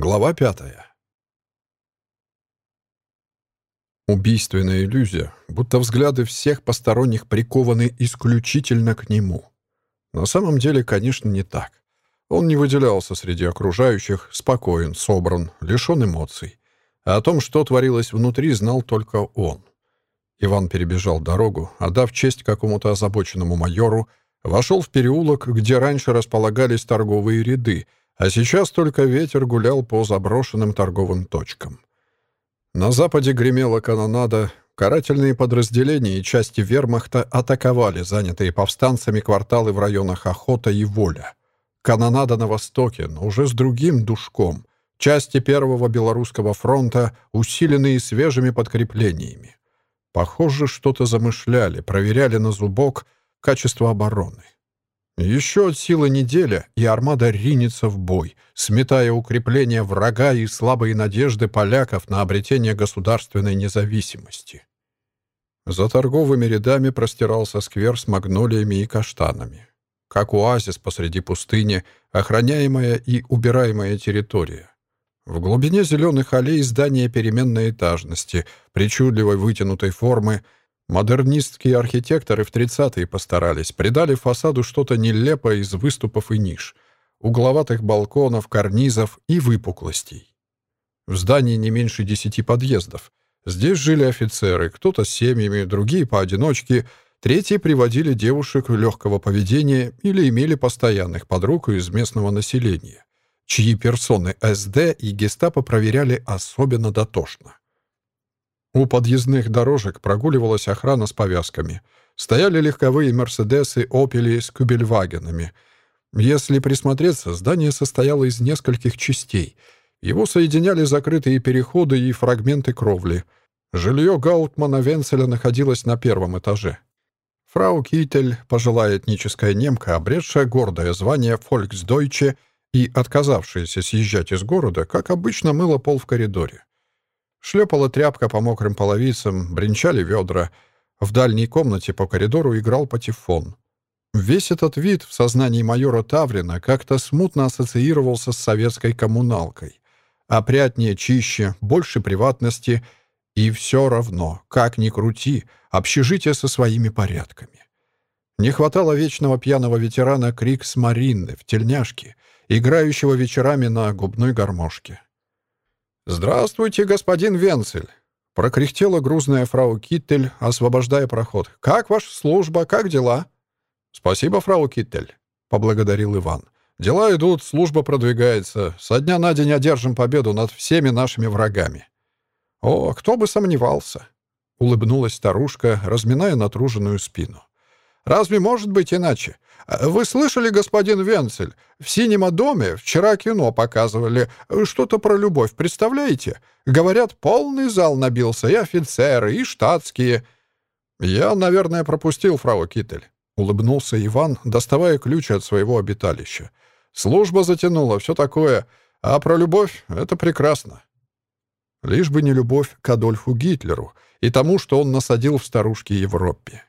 Глава пятая. Убийственная иллюзия, будто взгляды всех посторонних прикованы исключительно к нему. На самом деле, конечно, не так. Он не выделялся среди окружающих, спокоен, собран, лишен эмоций. А о том, что творилось внутри, знал только он. Иван перебежал дорогу, отдав честь какому-то озабоченному майору, вошел в переулок, где раньше располагались торговые ряды — а сейчас только ветер гулял по заброшенным торговым точкам. На западе гремела канонада, карательные подразделения и части вермахта атаковали занятые повстанцами кварталы в районах Охота и Воля. Канонада на востоке, но уже с другим душком. Части Первого Белорусского фронта, усиленные свежими подкреплениями. Похоже, что-то замышляли, проверяли на зубок качество обороны. Еще от силы неделя, и армада ринется в бой, сметая укрепления врага и слабые надежды поляков на обретение государственной независимости. За торговыми рядами простирался сквер с магнолиями и каштанами. Как оазис посреди пустыни, охраняемая и убираемая территория. В глубине зеленых аллей здания переменной этажности, причудливой вытянутой формы — Модернистские архитекторы в 30-е постарались, придали фасаду что-то нелепое из выступов и ниш, угловатых балконов, карнизов и выпуклостей. В здании не меньше десяти подъездов. Здесь жили офицеры, кто-то с семьями, другие поодиночке, третьи приводили девушек легкого поведения или имели постоянных подруг из местного населения, чьи персоны СД и гестапо проверяли особенно дотошно. У подъездных дорожек прогуливалась охрана с повязками. Стояли легковые «Мерседесы», «Опели» с «Кюбельвагенами». Если присмотреться, здание состояло из нескольких частей. Его соединяли закрытые переходы и фрагменты кровли. Жилье Гаутмана Венцеля находилось на первом этаже. Фрау Китель, пожилая этническая немка, обретшая гордое звание «Фольксдойче» и отказавшаяся съезжать из города, как обычно мыла пол в коридоре. Шлепала тряпка по мокрым половицам, бренчали ведра. В дальней комнате по коридору играл патефон. Весь этот вид в сознании майора Таврина как-то смутно ассоциировался с советской коммуналкой. Опрятнее, чище, больше приватности. И все равно, как ни крути, общежитие со своими порядками. Не хватало вечного пьяного ветерана Крикс Маринны в тельняшке, играющего вечерами на губной гармошке. «Здравствуйте, господин Венцель!» — прокряхтела грузная фрау Киттель, освобождая проход. «Как ваша служба? Как дела?» «Спасибо, фрау Киттель», — поблагодарил Иван. «Дела идут, служба продвигается. Со дня на день одержим победу над всеми нашими врагами». «О, кто бы сомневался!» — улыбнулась старушка, разминая натруженную спину. «Разве может быть иначе? Вы слышали, господин Венцель? В синем доме вчера кино показывали. Что-то про любовь, представляете? Говорят, полный зал набился, и офицеры, и штатские». «Я, наверное, пропустил, фрау Китель», — улыбнулся Иван, доставая ключ от своего обиталища. «Служба затянула, все такое. А про любовь — это прекрасно». Лишь бы не любовь к Адольфу Гитлеру и тому, что он насадил в старушке Европе.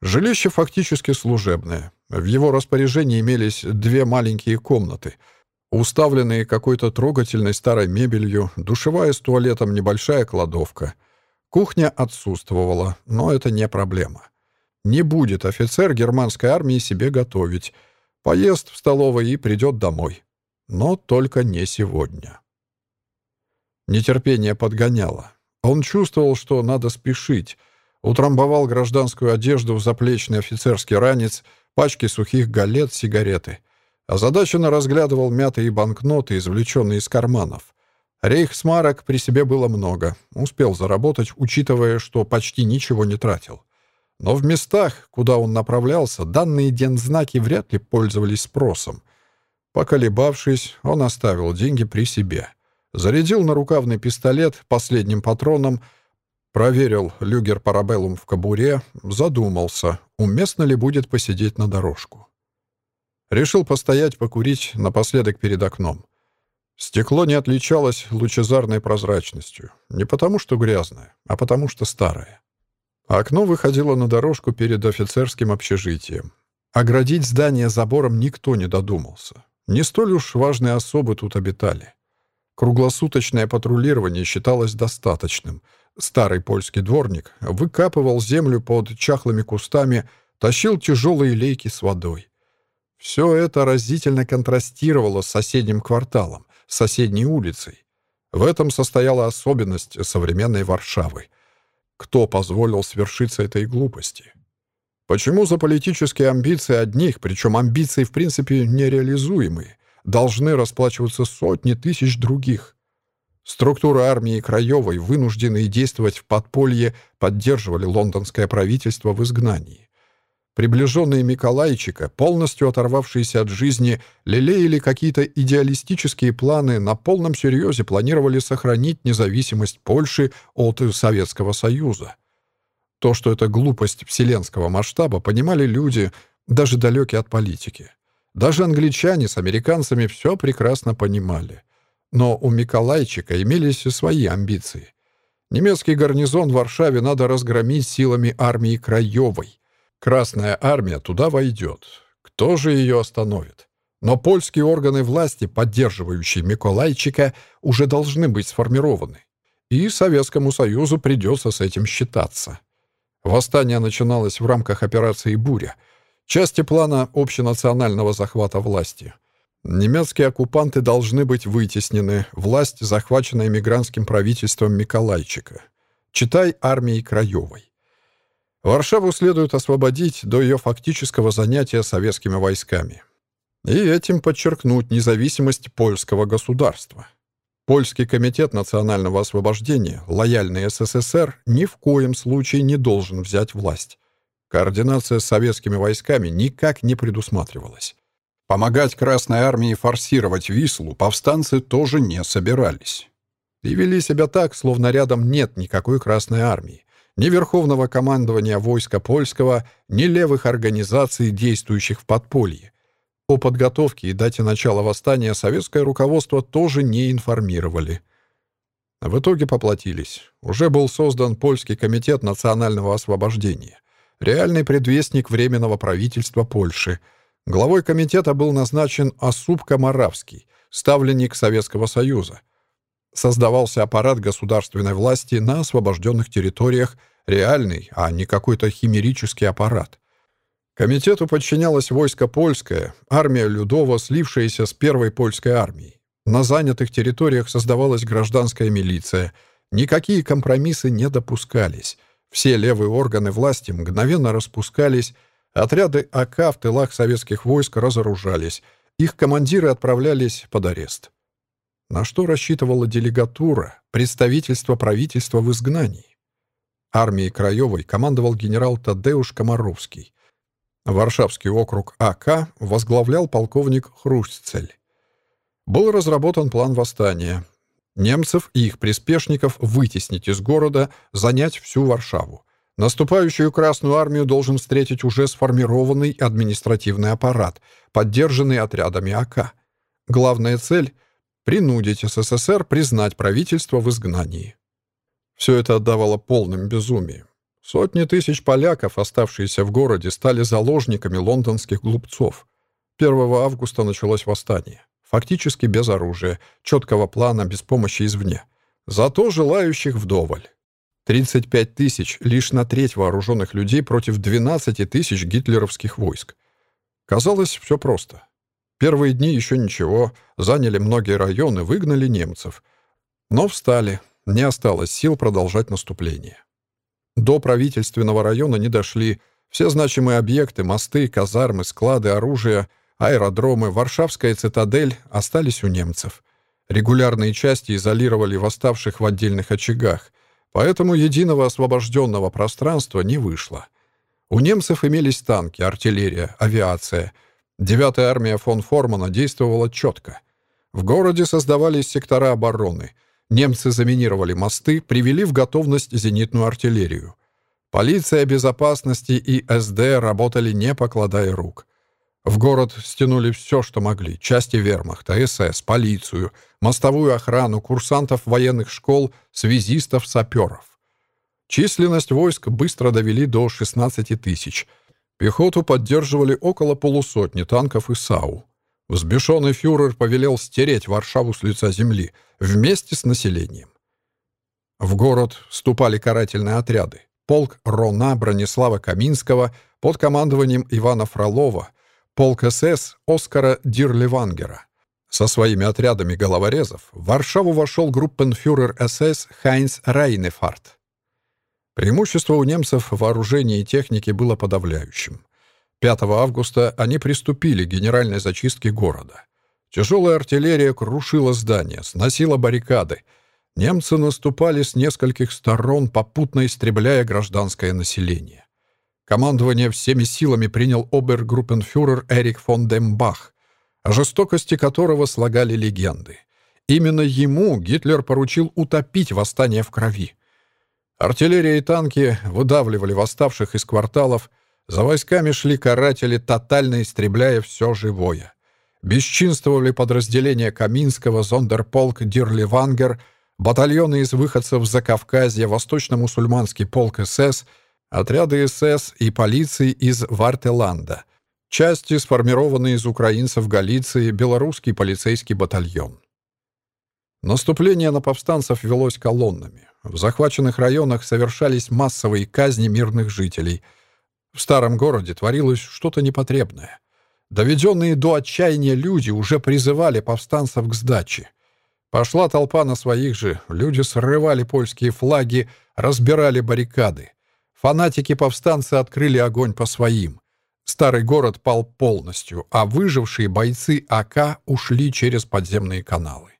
Жилище фактически служебное. В его распоряжении имелись две маленькие комнаты, уставленные какой-то трогательной старой мебелью, душевая с туалетом, небольшая кладовка. Кухня отсутствовала, но это не проблема. Не будет офицер германской армии себе готовить. Поест в столовой и придет домой. Но только не сегодня. Нетерпение подгоняло. Он чувствовал, что надо спешить, Утрамбовал гражданскую одежду в заплечный офицерский ранец, пачки сухих галет, сигареты. Озадаченно разглядывал мятые банкноты, извлеченные из карманов. Рейхсмарок при себе было много. Успел заработать, учитывая, что почти ничего не тратил. Но в местах, куда он направлялся, данные дензнаки вряд ли пользовались спросом. Поколебавшись, он оставил деньги при себе. Зарядил на рукавный пистолет последним патроном — Проверил люгер парабеллум в кобуре, задумался, уместно ли будет посидеть на дорожку. Решил постоять, покурить напоследок перед окном. Стекло не отличалось лучезарной прозрачностью. Не потому, что грязное, а потому, что старое. Окно выходило на дорожку перед офицерским общежитием. Оградить здание забором никто не додумался. Не столь уж важные особы тут обитали. Круглосуточное патрулирование считалось достаточным. Старый польский дворник выкапывал землю под чахлыми кустами, тащил тяжелые лейки с водой. Все это разительно контрастировало с соседним кварталом, соседней улицей. В этом состояла особенность современной Варшавы. Кто позволил свершиться этой глупости? Почему за политические амбиции одних, причем амбиции в принципе нереализуемые, должны расплачиваться сотни тысяч других? Структуры армии Краевой, вынужденные действовать в подполье, поддерживали лондонское правительство в изгнании. Приближенные Миколайчика, полностью оторвавшиеся от жизни, лелеяли какие-то идеалистические планы, на полном серьезе планировали сохранить независимость Польши от Советского Союза. То, что это глупость вселенского масштаба, понимали люди, даже далекие от политики. Даже англичане с американцами все прекрасно понимали. Но у Миколайчика имелись свои амбиции. Немецкий гарнизон в Варшаве надо разгромить силами армии Краевой. Красная армия туда войдет. Кто же ее остановит? Но польские органы власти, поддерживающие Миколайчика, уже должны быть сформированы. И Советскому Союзу придется с этим считаться. Восстание начиналось в рамках операции «Буря», части плана общенационального захвата власти. Немецкие оккупанты должны быть вытеснены, власть, захваченная мигрантским правительством Миколайчика. Читай армией Краевой. Варшаву следует освободить до ее фактического занятия советскими войсками. И этим подчеркнуть независимость польского государства. Польский комитет национального освобождения, лояльный СССР, ни в коем случае не должен взять власть. Координация с советскими войсками никак не предусматривалась. Помогать Красной армии форсировать Вислу повстанцы тоже не собирались. И вели себя так, словно рядом нет никакой Красной армии ни Верховного командования войска польского, ни левых организаций, действующих в подполье. О подготовке и дате начала восстания советское руководство тоже не информировали. В итоге поплатились. Уже был создан Польский комитет национального освобождения, реальный предвестник Временного правительства Польши. Главой комитета был назначен Осуп Комаравский, ставленник Советского Союза, создавался аппарат государственной власти на освобожденных территориях, реальный, а не какой-то химерический аппарат. Комитету подчинялось войско польское, армия Людова, слившаяся с первой польской армией. На занятых территориях создавалась гражданская милиция. Никакие компромиссы не допускались. Все левые органы власти мгновенно распускались, отряды АК в тылах советских войск разоружались, их командиры отправлялись под арест. На что рассчитывала делегатура, представительство правительства в изгнании? Армией Краевой командовал генерал Тадеуш Комаровский. Варшавский округ АК возглавлял полковник Хрустцель. Был разработан план восстания. Немцев и их приспешников вытеснить из города, занять всю Варшаву. Наступающую Красную армию должен встретить уже сформированный административный аппарат, поддержанный отрядами АК. Главная цель — принудить СССР признать правительство в изгнании. Все это отдавало полным безумием. Сотни тысяч поляков, оставшиеся в городе, стали заложниками лондонских глупцов. 1 августа началось восстание. Фактически без оружия, четкого плана, без помощи извне. Зато желающих вдоволь. 35 тысяч лишь на треть вооруженных людей против 12 тысяч гитлеровских войск. Казалось, все просто. Первые дни еще ничего, заняли многие районы, выгнали немцев. Но встали, не осталось сил продолжать наступление. До правительственного района не дошли. Все значимые объекты, мосты, казармы, склады, оружие, аэродромы, Варшавская цитадель остались у немцев. Регулярные части изолировали восставших в отдельных очагах, поэтому единого освобожденного пространства не вышло. У немцев имелись танки, артиллерия, авиация — Девятая армия фон Формана действовала четко. В городе создавались сектора обороны. Немцы заминировали мосты, привели в готовность зенитную артиллерию. Полиция безопасности и СД работали не покладая рук. В город стянули все, что могли. Части вермахта, СС, полицию, мостовую охрану, курсантов военных школ, связистов, саперов. Численность войск быстро довели до 16 тысяч — Пехоту поддерживали около полусотни танков и САУ. Взбешенный фюрер повелел стереть Варшаву с лица земли вместе с населением. В город вступали карательные отряды. Полк Рона Бронислава Каминского под командованием Ивана Фролова, полк СС Оскара Дирлевангера. Со своими отрядами головорезов в Варшаву вошел группенфюрер СС Хайнц Райнефарт. Преимущество у немцев в вооружении и технике было подавляющим. 5 августа они приступили к генеральной зачистке города. Тяжелая артиллерия крушила здания, сносила баррикады. Немцы наступали с нескольких сторон, попутно истребляя гражданское население. Командование всеми силами принял обергруппенфюрер Эрик фон Дембах, о жестокости которого слагали легенды. Именно ему Гитлер поручил утопить восстание в крови. Артиллерия и танки выдавливали восставших из кварталов, за войсками шли каратели, тотально истребляя все живое. Бесчинствовали подразделения Каминского, Зондерполк, Дирливангер, батальоны из выходцев Закавказья, Восточно-мусульманский полк СС, отряды СС и полиции из Вартеланда, части, сформированные из украинцев Галиции, белорусский полицейский батальон. Наступление на повстанцев велось колоннами. В захваченных районах совершались массовые казни мирных жителей – в старом городе творилось что-то непотребное. Доведенные до отчаяния люди уже призывали повстанцев к сдаче. Пошла толпа на своих же, люди срывали польские флаги, разбирали баррикады. Фанатики-повстанцы открыли огонь по своим. Старый город пал полностью, а выжившие бойцы АК ушли через подземные каналы.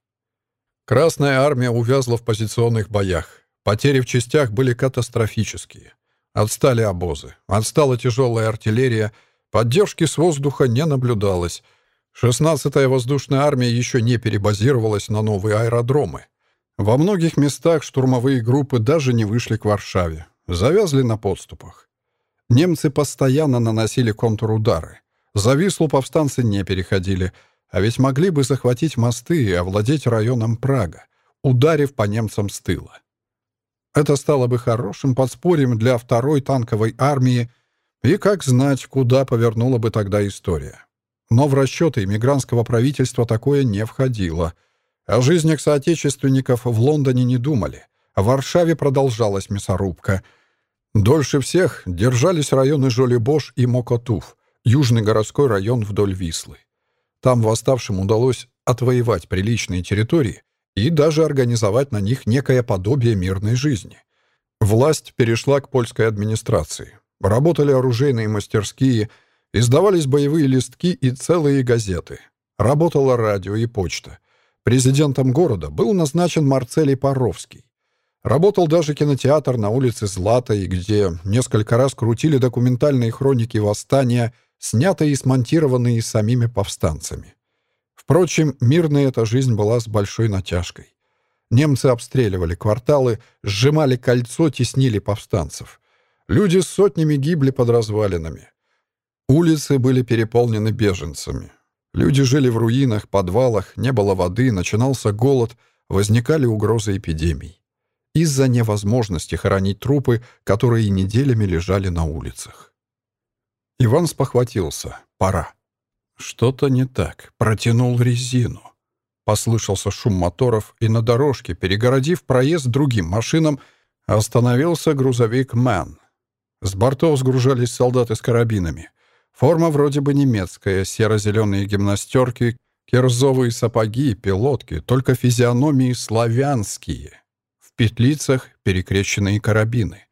Красная армия увязла в позиционных боях. Потери в частях были катастрофические. Отстали обозы, отстала тяжелая артиллерия, поддержки с воздуха не наблюдалось. 16-я воздушная армия еще не перебазировалась на новые аэродромы. Во многих местах штурмовые группы даже не вышли к Варшаве, завязли на подступах. Немцы постоянно наносили контрудары. За Вислу повстанцы не переходили, а ведь могли бы захватить мосты и овладеть районом Прага, ударив по немцам с тыла. Это стало бы хорошим подспорьем для второй танковой армии, и как знать, куда повернула бы тогда история. Но в расчеты иммигрантского правительства такое не входило. О жизнях соотечественников в Лондоне не думали. В Варшаве продолжалась мясорубка. Дольше всех держались районы Жолибош и Мокотуф, южный городской район вдоль Вислы. Там восставшим удалось отвоевать приличные территории, и даже организовать на них некое подобие мирной жизни. Власть перешла к польской администрации. Работали оружейные мастерские, издавались боевые листки и целые газеты. Работало радио и почта. Президентом города был назначен Марцелий Паровский. Работал даже кинотеатр на улице Златой, где несколько раз крутили документальные хроники восстания, снятые и смонтированные самими повстанцами. Впрочем, мирная эта жизнь была с большой натяжкой. Немцы обстреливали кварталы, сжимали кольцо, теснили повстанцев. Люди с сотнями гибли под развалинами. Улицы были переполнены беженцами. Люди жили в руинах, подвалах, не было воды, начинался голод, возникали угрозы эпидемий. Из-за невозможности хоронить трупы, которые неделями лежали на улицах. Иван спохватился. Пора. Что-то не так. Протянул резину. Послышался шум моторов, и на дорожке, перегородив проезд другим машинам, остановился грузовик «Мэн». С бортов сгружались солдаты с карабинами. Форма вроде бы немецкая, серо-зеленые гимнастерки, кирзовые сапоги, пилотки, только физиономии славянские. Петлицах перекрещенные карабины.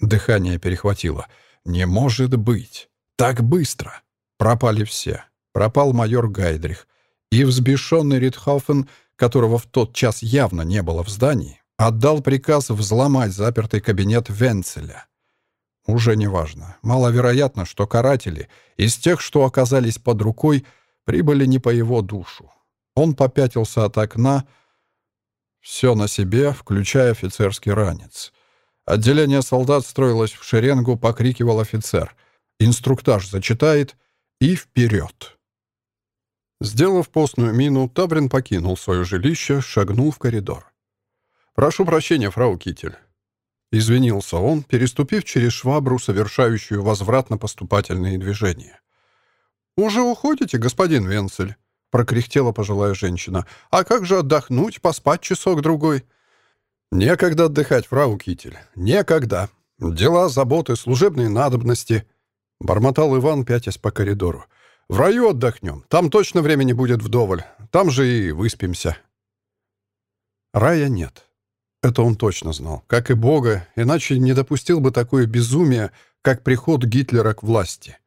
Дыхание перехватило. «Не может быть! Так быстро!» Пропали все. Пропал майор Гайдрих. И взбешенный Ритхауфен, которого в тот час явно не было в здании, отдал приказ взломать запертый кабинет Венцеля. Уже неважно. Маловероятно, что каратели из тех, что оказались под рукой, прибыли не по его душу. Он попятился от окна, все на себе, включая офицерский ранец. Отделение солдат строилось в шеренгу, покрикивал офицер. Инструктаж зачитает и вперед. Сделав постную мину, Табрин покинул свое жилище, шагнул в коридор. «Прошу прощения, фрау Китель». Извинился он, переступив через швабру, совершающую возвратно-поступательные движения. «Уже уходите, господин Венцель?» — прокряхтела пожилая женщина. «А как же отдохнуть, поспать часок-другой?» «Некогда отдыхать, фрау Китель, некогда. Дела, заботы, служебные надобности», — бормотал Иван, пятясь по коридору. «В раю отдохнем, там точно времени будет вдоволь, там же и выспимся». Рая нет. Это он точно знал, как и Бога, иначе не допустил бы такое безумие, как приход Гитлера к власти.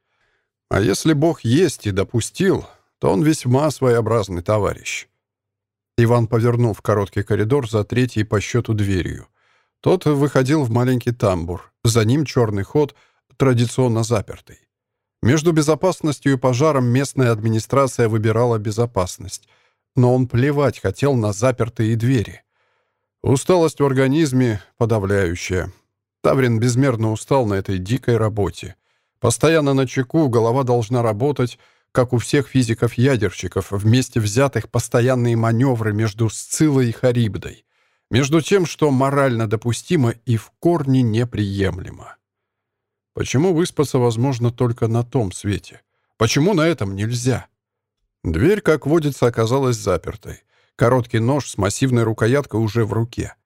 А если Бог есть и допустил, то он весьма своеобразный товарищ. Иван повернул в короткий коридор за третьей по счету дверью. Тот выходил в маленький тамбур. За ним черный ход, традиционно запертый. Между безопасностью и пожаром местная администрация выбирала безопасность. Но он плевать хотел на запертые двери. Усталость в организме подавляющая. Таврин безмерно устал на этой дикой работе. Постоянно на чеку, голова должна работать, как у всех физиков-ядерщиков, вместе взятых постоянные маневры между Сцилой и Харибдой, между тем, что морально допустимо и в корне неприемлемо. Почему выспаться возможно только на том свете? Почему на этом нельзя? Дверь, как водится, оказалась запертой. Короткий нож с массивной рукояткой уже в руке.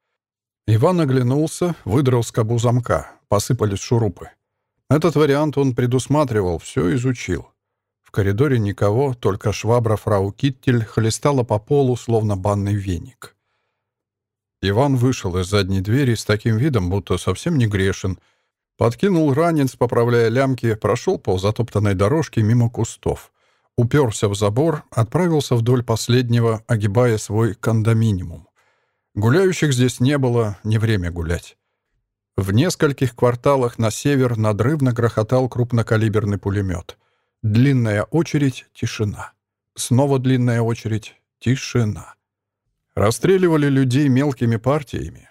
Иван оглянулся, выдрал скобу замка. Посыпались шурупы. Этот вариант он предусматривал, все изучил. В коридоре никого, только швабра фрау Киттель хлестала по полу, словно банный веник. Иван вышел из задней двери с таким видом, будто совсем не грешен. Подкинул ранец, поправляя лямки, прошел по затоптанной дорожке мимо кустов. Уперся в забор, отправился вдоль последнего, огибая свой кондоминиум. Гуляющих здесь не было, не время гулять. В нескольких кварталах на север надрывно грохотал крупнокалиберный пулемет. Длинная очередь — тишина. Снова длинная очередь — тишина. Расстреливали людей мелкими партиями.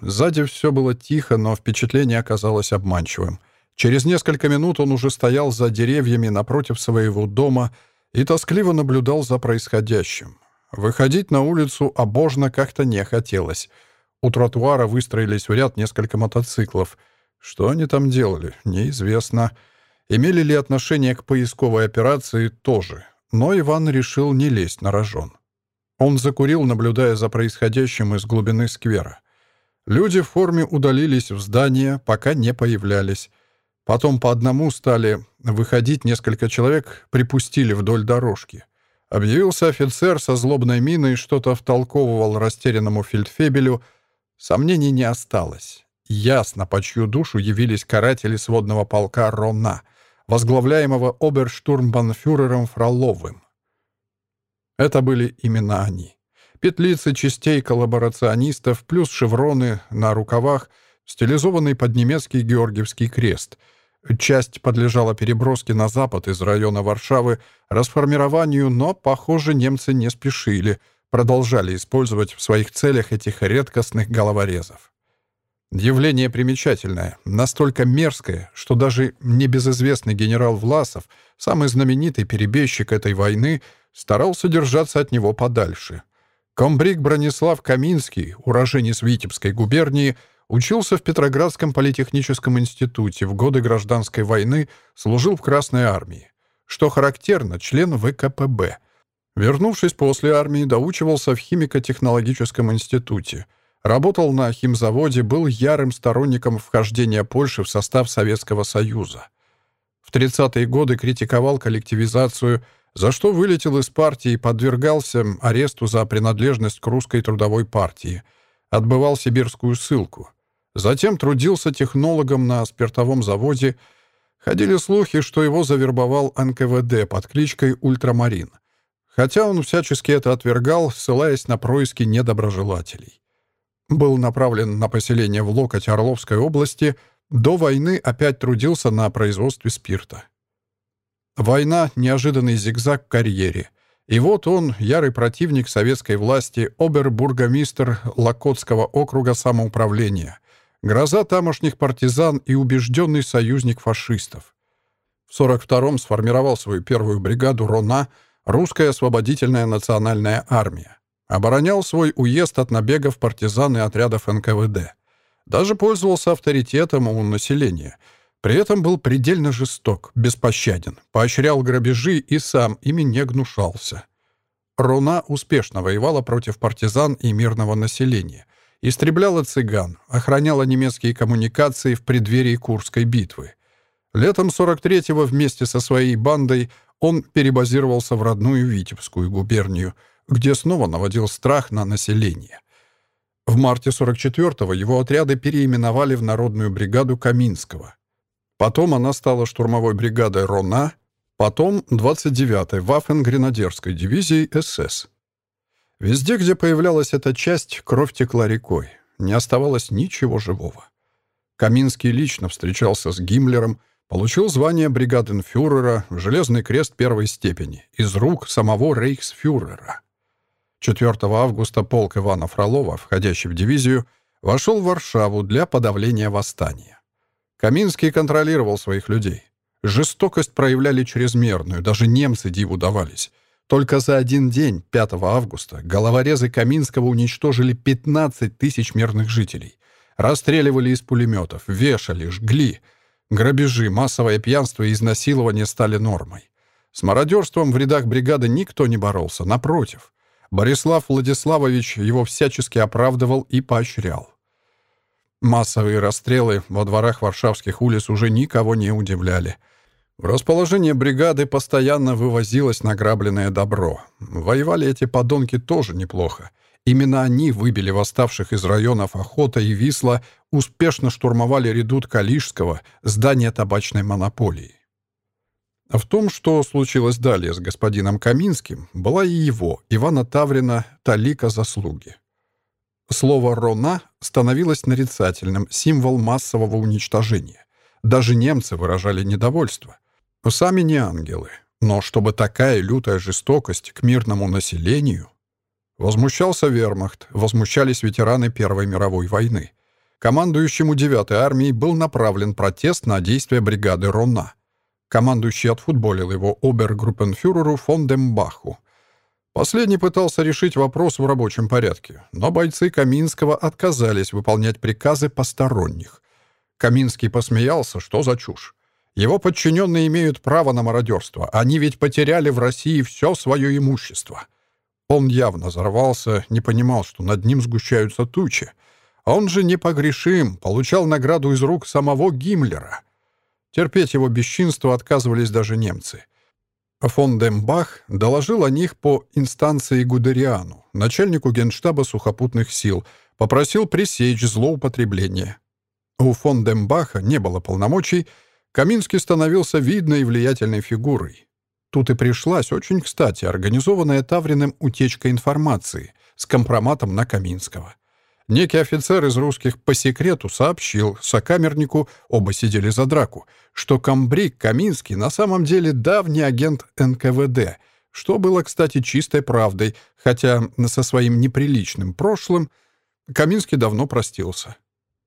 Сзади все было тихо, но впечатление оказалось обманчивым. Через несколько минут он уже стоял за деревьями напротив своего дома и тоскливо наблюдал за происходящим. Выходить на улицу обожно как-то не хотелось — у тротуара выстроились в ряд несколько мотоциклов. Что они там делали, неизвестно. Имели ли отношение к поисковой операции, тоже. Но Иван решил не лезть на рожон. Он закурил, наблюдая за происходящим из глубины сквера. Люди в форме удалились в здание, пока не появлялись. Потом по одному стали выходить несколько человек, припустили вдоль дорожки. Объявился офицер со злобной миной, что-то втолковывал растерянному фельдфебелю — Сомнений не осталось. Ясно, по чью душу явились каратели сводного полка Рона, возглавляемого оберштурмбанфюрером Фроловым. Это были именно они. Петлицы частей коллаборационистов плюс шевроны на рукавах, стилизованный под немецкий Георгиевский крест. Часть подлежала переброске на запад из района Варшавы, расформированию, но, похоже, немцы не спешили — продолжали использовать в своих целях этих редкостных головорезов. Явление примечательное, настолько мерзкое, что даже небезызвестный генерал Власов, самый знаменитый перебежчик этой войны, старался держаться от него подальше. Комбриг Бронислав Каминский, уроженец Витебской губернии, учился в Петроградском политехническом институте, в годы гражданской войны служил в Красной армии. Что характерно, член ВКПБ — Вернувшись после армии, доучивался в химико-технологическом институте. Работал на химзаводе, был ярым сторонником вхождения Польши в состав Советского Союза. В 30-е годы критиковал коллективизацию, за что вылетел из партии и подвергался аресту за принадлежность к русской трудовой партии. Отбывал сибирскую ссылку. Затем трудился технологом на спиртовом заводе. Ходили слухи, что его завербовал НКВД под кличкой «Ультрамарин» хотя он всячески это отвергал, ссылаясь на происки недоброжелателей. Был направлен на поселение в Локоть Орловской области, до войны опять трудился на производстве спирта. Война — неожиданный зигзаг в карьере. И вот он, ярый противник советской власти, обербургомистр Локотского округа самоуправления, гроза тамошних партизан и убежденный союзник фашистов. В 42-м сформировал свою первую бригаду «Рона», русская освободительная национальная армия. Оборонял свой уезд от набегов партизан и отрядов НКВД. Даже пользовался авторитетом у населения. При этом был предельно жесток, беспощаден, поощрял грабежи и сам ими не гнушался. Руна успешно воевала против партизан и мирного населения, истребляла цыган, охраняла немецкие коммуникации в преддверии Курской битвы. Летом 43-го вместе со своей бандой он перебазировался в родную Витебскую губернию, где снова наводил страх на население. В марте 44-го его отряды переименовали в Народную бригаду Каминского. Потом она стала штурмовой бригадой Рона, потом 29-й Ваффен-гренадерской дивизией СС. Везде, где появлялась эта часть, кровь текла рекой. Не оставалось ничего живого. Каминский лично встречался с Гиммлером, получил звание бригаденфюрера «Железный крест первой степени» из рук самого рейхсфюрера. 4 августа полк Ивана Фролова, входящий в дивизию, вошел в Варшаву для подавления восстания. Каминский контролировал своих людей. Жестокость проявляли чрезмерную, даже немцы диву давались. Только за один день, 5 августа, головорезы Каминского уничтожили 15 тысяч мирных жителей. Расстреливали из пулеметов, вешали, жгли. Грабежи, массовое пьянство и изнасилование стали нормой. С мародерством в рядах бригады никто не боролся, напротив. Борислав Владиславович его всячески оправдывал и поощрял. Массовые расстрелы во дворах варшавских улиц уже никого не удивляли. В расположение бригады постоянно вывозилось награбленное добро. Воевали эти подонки тоже неплохо. Именно они выбили восставших из районов Охота и Висла, успешно штурмовали редут Калишского, здание табачной монополии. В том, что случилось далее с господином Каминским, была и его, Ивана Таврина, талика заслуги. Слово «рона» становилось нарицательным, символ массового уничтожения. Даже немцы выражали недовольство. Сами не ангелы. Но чтобы такая лютая жестокость к мирному населению... Возмущался вермахт, возмущались ветераны Первой мировой войны. Командующему 9-й армией был направлен протест на действия бригады Рона. Командующий отфутболил его обергруппенфюреру фон Дембаху — Последний пытался решить вопрос в рабочем порядке, но бойцы Каминского отказались выполнять приказы посторонних. Каминский посмеялся, что за чушь. Его подчиненные имеют право на мародерство. Они ведь потеряли в России все свое имущество. Он явно взорвался, не понимал, что над ним сгущаются тучи. Он же непогрешим, получал награду из рук самого Гиммлера. Терпеть его бесчинство отказывались даже немцы. Фон Дембах доложил о них по инстанции Гудериану, начальнику генштаба сухопутных сил, попросил пресечь злоупотребление. У фон Дембаха не было полномочий, Каминский становился видной и влиятельной фигурой. Тут и пришлась очень кстати организованная Тавриным утечка информации с компроматом на Каминского. Некий офицер из русских по секрету сообщил сокамернику, оба сидели за драку, что комбриг Каминский на самом деле давний агент НКВД, что было, кстати, чистой правдой, хотя со своим неприличным прошлым Каминский давно простился.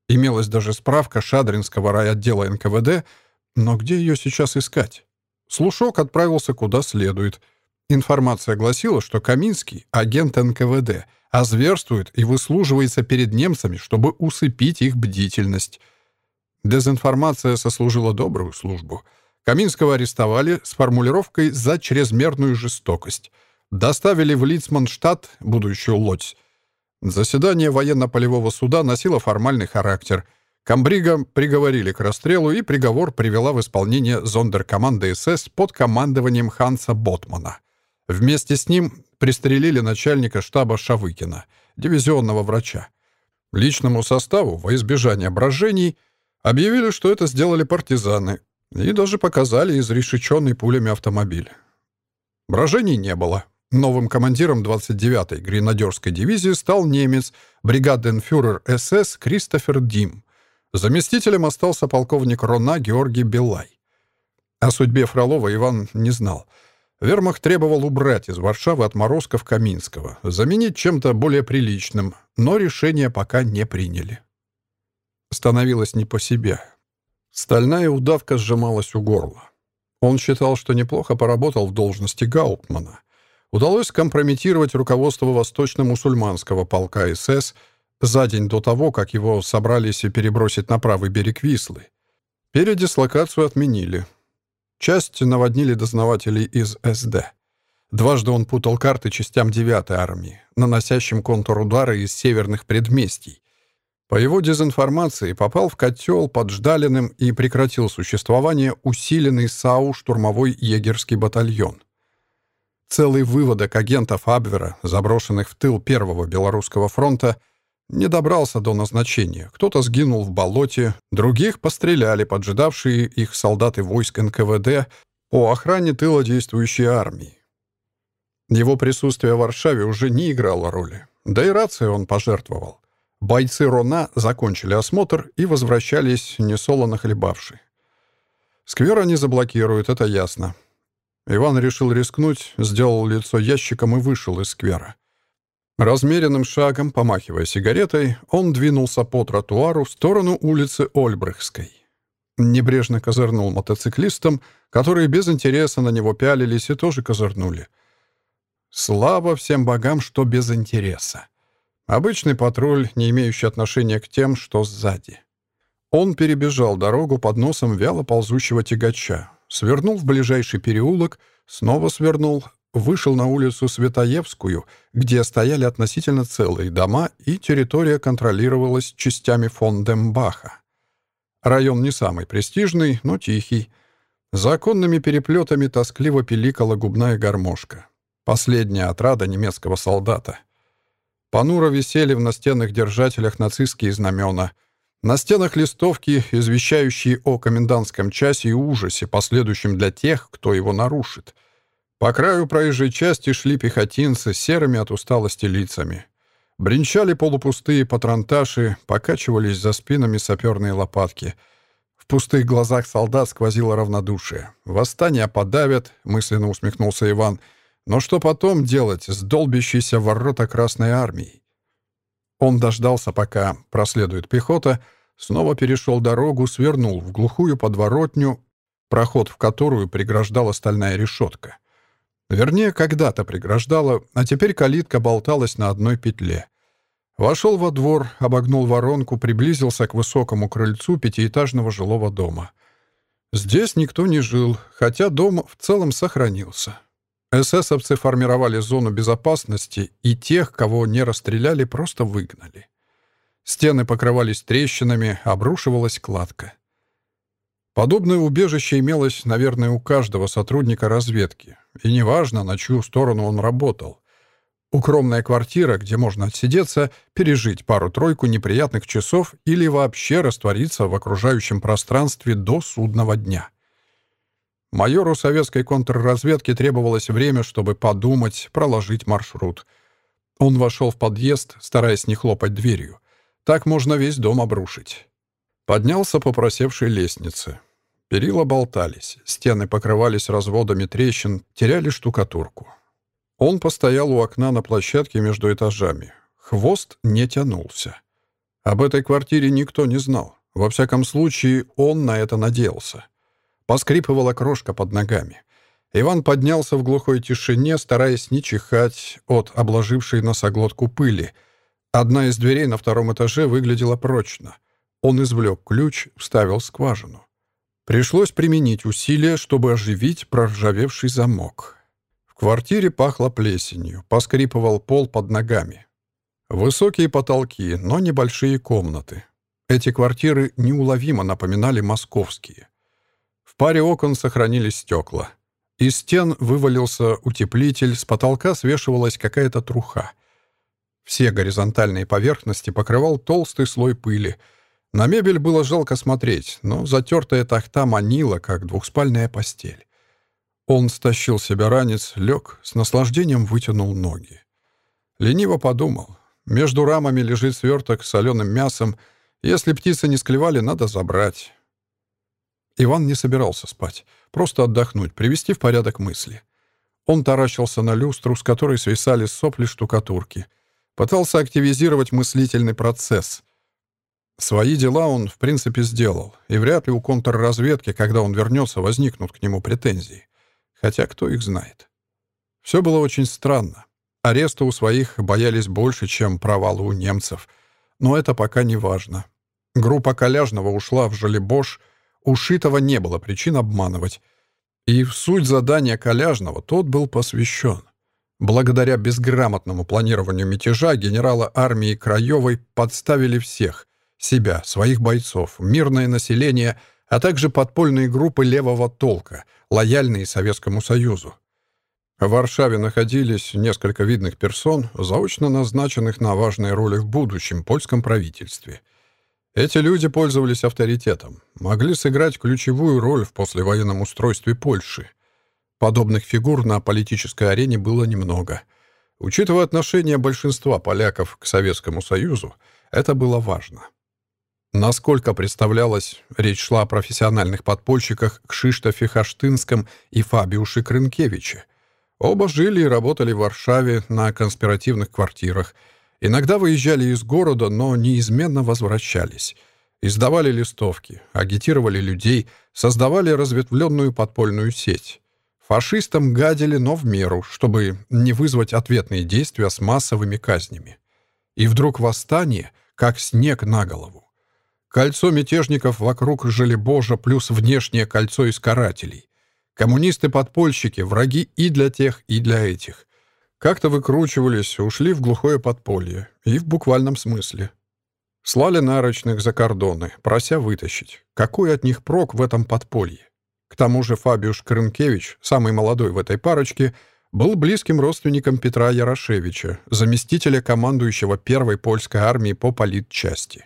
Имелась даже справка Шадринского райотдела НКВД, но где ее сейчас искать? Слушок отправился куда следует. Информация гласила, что Каминский — агент НКВД, а зверствует и выслуживается перед немцами, чтобы усыпить их бдительность. Дезинформация сослужила добрую службу. Каминского арестовали с формулировкой «за чрезмерную жестокость». Доставили в Лицманштадт, будущую Лодзь. Заседание военно-полевого суда носило формальный характер. Камбрига приговорили к расстрелу, и приговор привела в исполнение зондеркоманда СС под командованием Ханса Ботмана. Вместе с ним пристрелили начальника штаба Шавыкина, дивизионного врача. Личному составу, во избежание брожений, объявили, что это сделали партизаны, и даже показали изрешеченный пулями автомобиль. Брожений не было. Новым командиром 29-й гренадерской дивизии стал немец, бригаденфюрер СС Кристофер Дим. Заместителем остался полковник Рона Георгий Белай. О судьбе Фролова Иван не знал — Вермахт требовал убрать из Варшавы отморозков Каминского, заменить чем-то более приличным, но решение пока не приняли. Становилось не по себе. Стальная удавка сжималась у горла. Он считал, что неплохо поработал в должности Гауптмана. Удалось компрометировать руководство восточно-мусульманского полка СС за день до того, как его собрались перебросить на правый берег Вислы. Передислокацию отменили. Часть наводнили дознаватели из СД. Дважды он путал карты частям 9-й армии, наносящим контурудары из северных предместий. По его дезинформации попал в котел под Ждалиным и прекратил существование усиленный САУ штурмовой егерский батальон. Целый выводок агентов Абвера, заброшенных в тыл Первого Белорусского фронта, не добрался до назначения. Кто-то сгинул в болоте, других постреляли поджидавшие их солдаты войск НКВД по охране тыла действующей армии. Его присутствие в Варшаве уже не играло роли. Да и рацией он пожертвовал. Бойцы Рона закончили осмотр и возвращались несолоно хлебавшие. Сквер они заблокируют, это ясно. Иван решил рискнуть, сделал лицо ящиком и вышел из сквера. Размеренным шагом, помахивая сигаретой, он двинулся по тротуару в сторону улицы Ольбрехской. Небрежно козырнул мотоциклистам, которые без интереса на него пялились и тоже козырнули. Слава всем богам, что без интереса. Обычный патруль, не имеющий отношения к тем, что сзади. Он перебежал дорогу под носом вяло ползущего тягача, свернул в ближайший переулок, снова свернул, вышел на улицу Светоевскую, где стояли относительно целые дома, и территория контролировалась частями фон Дембаха. Район не самый престижный, но тихий. За оконными переплетами тоскливо пиликала губная гармошка. Последняя отрада немецкого солдата. Понуро висели в настенных держателях нацистские знамена — на стенах листовки, извещающие о комендантском часе и ужасе, последующем для тех, кто его нарушит. По краю проезжей части шли пехотинцы с серыми от усталости лицами. Бринчали полупустые патронташи, покачивались за спинами саперные лопатки. В пустых глазах солдат сквозило равнодушие. «Восстание подавят», — мысленно усмехнулся Иван. «Но что потом делать с долбящейся ворота Красной Армией?» Он дождался, пока проследует пехота, снова перешел дорогу, свернул в глухую подворотню, проход в которую преграждала стальная решетка. Вернее, когда-то преграждала, а теперь калитка болталась на одной петле. Вошел во двор, обогнул воронку, приблизился к высокому крыльцу пятиэтажного жилого дома. Здесь никто не жил, хотя дом в целом сохранился. Эсэсовцы формировали зону безопасности, и тех, кого не расстреляли, просто выгнали. Стены покрывались трещинами, обрушивалась кладка. Подобное убежище имелось, наверное, у каждого сотрудника разведки, и неважно, на чью сторону он работал. Укромная квартира, где можно отсидеться, пережить пару-тройку неприятных часов или вообще раствориться в окружающем пространстве до судного дня. Майору советской контрразведки требовалось время, чтобы подумать, проложить маршрут. Он вошел в подъезд, стараясь не хлопать дверью. Так можно весь дом обрушить. Поднялся по просевшей лестнице. Перила болтались, стены покрывались разводами трещин, теряли штукатурку. Он постоял у окна на площадке между этажами. Хвост не тянулся. Об этой квартире никто не знал. Во всяком случае, он на это надеялся. Поскрипывала крошка под ногами. Иван поднялся в глухой тишине, стараясь не чихать от обложившей носоглотку пыли. Одна из дверей на втором этаже выглядела прочно. Он извлек ключ, вставил скважину. Пришлось применить усилия, чтобы оживить проржавевший замок. В квартире пахло плесенью, поскрипывал пол под ногами. Высокие потолки, но небольшие комнаты. Эти квартиры неуловимо напоминали московские. В паре окон сохранились стекла. Из стен вывалился утеплитель, с потолка свешивалась какая-то труха. Все горизонтальные поверхности покрывал толстый слой пыли. На мебель было жалко смотреть, но затертая тахта манила, как двухспальная постель. Он стащил себе ранец, лег, с наслаждением вытянул ноги. Лениво подумал. Между рамами лежит сверток с соленым мясом. Если птицы не склевали, надо забрать. Иван не собирался спать, просто отдохнуть, привести в порядок мысли. Он таращился на люстру, с которой свисали сопли штукатурки. Пытался активизировать мыслительный процесс. Свои дела он, в принципе, сделал, и вряд ли у контрразведки, когда он вернется, возникнут к нему претензии. Хотя кто их знает. Все было очень странно. Ареста у своих боялись больше, чем провала у немцев. Но это пока не важно. Группа Коляжного ушла в Жалебош — У Шитова не было причин обманывать. И в суть задания Коляжного тот был посвящен. Благодаря безграмотному планированию мятежа генерала армии Краевой подставили всех — себя, своих бойцов, мирное население, а также подпольные группы левого толка, лояльные Советскому Союзу. В Варшаве находились несколько видных персон, заочно назначенных на важные роли в будущем польском правительстве. Эти люди пользовались авторитетом, могли сыграть ключевую роль в послевоенном устройстве Польши. Подобных фигур на политической арене было немного. Учитывая отношение большинства поляков к Советскому Союзу, это было важно. Насколько представлялось, речь шла о профессиональных подпольщиках Кшиштофе Хаштынском и Фабиуше Крынкевиче – Оба жили и работали в Варшаве на конспиративных квартирах. Иногда выезжали из города, но неизменно возвращались. Издавали листовки, агитировали людей, создавали разветвленную подпольную сеть. Фашистам гадили, но в меру, чтобы не вызвать ответные действия с массовыми казнями. И вдруг восстание, как снег на голову. Кольцо мятежников вокруг Желебожа плюс внешнее кольцо из карателей. Коммунисты-подпольщики, враги и для тех, и для этих. Как-то выкручивались, ушли в глухое подполье. И в буквальном смысле. Слали нарочных за кордоны, прося вытащить. Какой от них прок в этом подполье? К тому же Фабиуш Крынкевич, самый молодой в этой парочке, был близким родственником Петра Ярошевича, заместителя командующего первой польской армии по политчасти.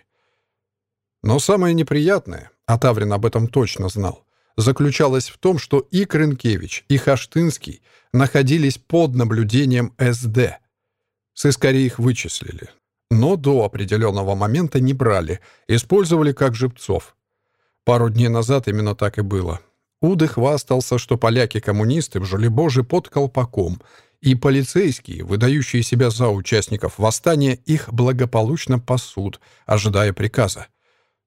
Но самое неприятное, а Таврин об этом точно знал, заключалась в том, что и Крынкевич, и Хаштынский находились под наблюдением СД. Сыскари их вычислили, но до определенного момента не брали, использовали как жипцов. Пару дней назад именно так и было. Уды хвастался, что поляки-коммунисты в Жолебоже под колпаком, и полицейские, выдающие себя за участников восстания, их благополучно пасут, ожидая приказа.